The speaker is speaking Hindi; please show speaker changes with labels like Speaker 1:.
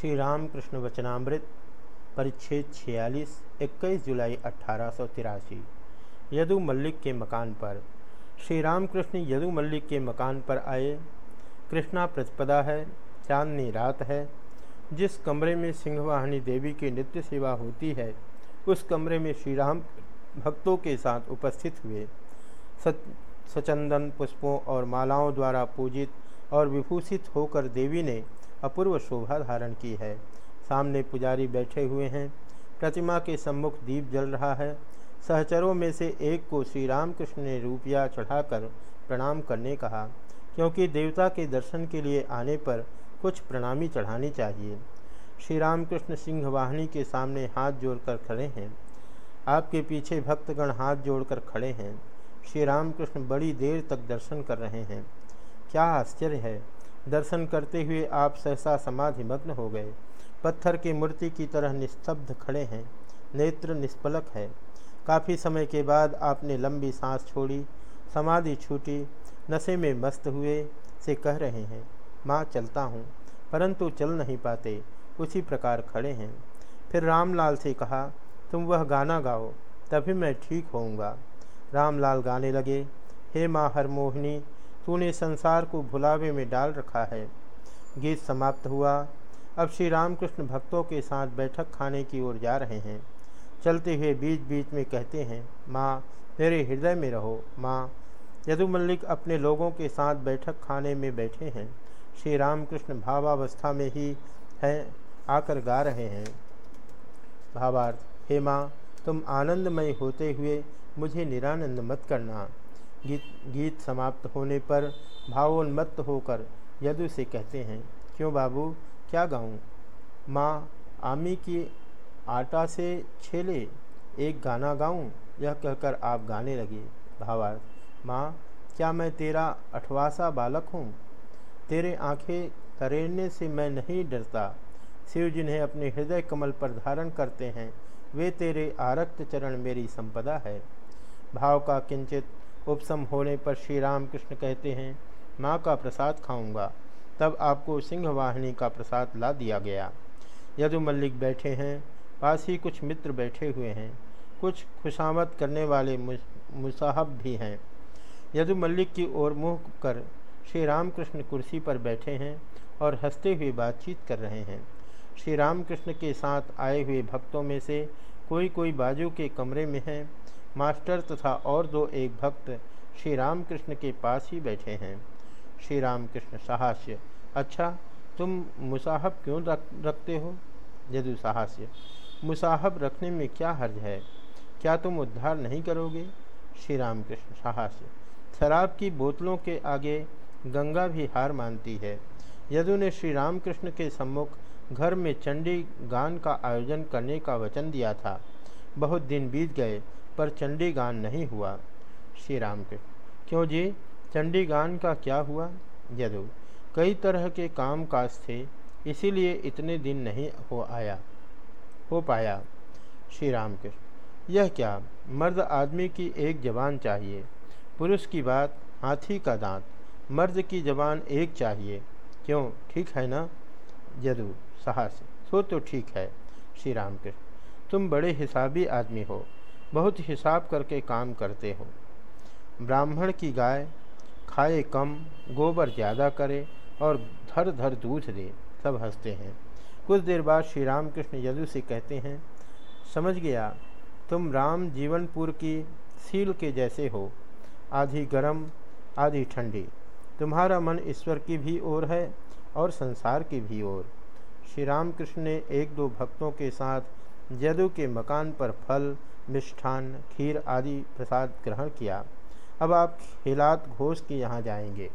Speaker 1: श्री रामकृष्ण वचनामृत, परिच्छेद छियालीस, इक्कीस जुलाई अट्ठारह यदु मल्लिक के मकान पर। श्री रामकृष्ण यदु मल्लिक के मकान पर आए। कृष्णा प्रतिपदा है, चांदनी रात है। जिस कमरे में सिंहवाहिनी देवी की नित्य सेवा होती है, उस कमरे में श्री राम भक्तों के साथ उपस्थित हुए। सच, सचंदन पुष्पों और मालाओं द्वारा पूजित और विभूषित होकर देवी ने अपूर्व शोभा धारण की है। सामने पुजारी बैठे हुए हैं। प्रतिमा के सम्मुख दीप जल रहा है। सहचरों में से एक को श्री रामकृष्ण ने रुपया चढ़ाकर प्रणाम करने कहा, क्योंकि देवता के दर्शन के लिए आने पर कुछ प्रणामी चढ़ानी चाहिए। श्री रामकृष्ण सिंह वाहिनी के सामने हाथ जोड़कर खड़े हैं। आपके पीछे भक्तगण हाथ जोड़कर खड़े हैं। श्री रामकृष्ण बड़ी देर तक दर्शन कर रहे हैं। क्या आश्चर्य है! दर्शन करते हुए आप सहसा समाधिमग्न हो गए। पत्थर की मूर्ति की तरह निस्तब्ध खड़े हैं। नेत्र निष्पलक है। काफ़ी समय के बाद आपने लंबी सांस छोड़ी, समाधि छूटी, नशे में मस्त हुए से कह रहे हैं, माँ, चलता हूँ। परंतु चल नहीं पाते। उसी प्रकार खड़े हैं। फिर रामलाल से कहा, तुम वह गाना गाओ, तभी मैं ठीक होऊँगा। रामलाल गाने लगे, हे माँ हरमोहिनी तूने संसार को भुलावे में डाल रखा है। गीत समाप्त हुआ। अब श्री रामकृष्ण भक्तों के साथ बैठक खाने की ओर जा रहे हैं। चलते हुए बीच बीच में कहते हैं, माँ, मेरे हृदय में रहो। माँ यदु मल्लिक अपने लोगों के साथ बैठक खाने में बैठे हैं। श्री रामकृष्ण भावावस्था में ही है, आकर गा रहे हैं। भावार्थ, हे माँ, तुम आनंदमय होते हुए मुझे निरानंद मत करना। गीत गीत समाप्त होने पर भावोन्मत्त होकर यदु से कहते हैं, क्यों बाबू, क्या गाऊं? माँ, आमी की आटा से छेले, एक गाना गाऊं? यह कहकर आप गाने लगे भावार्थ, माँ, क्या मैं तेरा अठवासा बालक हूँ तेरे आँखें तरेरने से मैं नहीं डरता शिव जिन्हें अपने हृदय कमल पर धारण करते हैं, वे तेरे आरक्त चरण मेरी संपदा है भाव का किंचित उपसम होने पर श्री राम कृष्ण कहते हैं, माँ का प्रसाद खाऊँगा। तब आपको सिंहवाहिनी का प्रसाद ला दिया गया। यदु मल्लिक बैठे हैं, पास ही कुछ मित्र बैठे हुए हैं। कुछ खुशामद करने वाले मुसाहब भी हैं। यदु मल्लिक की ओर मुँह कर श्री रामकृष्ण कुर्सी पर बैठे हैं और हँसते हुए बातचीत कर रहे हैं। श्री रामकृष्ण के साथ आए हुए भक्तों में से कोई कोई बाजू के कमरे में है। मास्टर तथा और दो एक भक्त श्री रामकृष्ण के पास ही बैठे हैं। श्री रामकृष्ण साहस्य अच्छा तुम मुसाहब क्यों रख, रखते हो? यदु साहस्य मुसाहब रखने में क्या हर्ज है? क्या तुम उद्धार नहीं करोगे? श्री रामकृष्ण साहस्य शराब की बोतलों के आगे गंगा भी हार मानती है। यदु ने श्री रामकृष्ण के सम्मुख घर में चंडी गान का आयोजन करने का वचन दिया था। बहुत दिन बीत गए पर चंडीगान नहीं हुआ। श्री राम के, क्यों जी? चंडी गान का क्या हुआ? यदु, कई तरह के काम काज थे, इसीलिए इतने दिन नहीं हो आया, हो पाया। श्री राम के, यह क्या? मर्द आदमी की एक जबान चाहिए। पुरुष की बात, हाथी का दांत। मर्द की जबान एक चाहिए। क्यों? ठीक है ना? यदु, साहस सो तो ठीक है। श्री राम के, तुम बड़े हिसाबी आदमी हो। बहुत हिसाब करके काम करते हो। ब्राह्मण की गाय खाए कम, गोबर ज़्यादा करे और धर धर दूध दे, सब हँसते हैं। कुछ देर बाद श्री रामकृष्ण यदु से कहते हैं, समझ गया, तुम राम जीवनपुर की सील के जैसे हो। आधी गर्म, आधी ठंडी। तुम्हारा मन ईश्वर की भी ओर है और संसार की भी ओर। श्री रामकृष्ण ने एक दो भक्तों के साथ यदु के मकान पर फल मिष्ठान खीर आदि प्रसाद ग्रहण किया। अब आप हिलात घोष के यहाँ जाएँगे।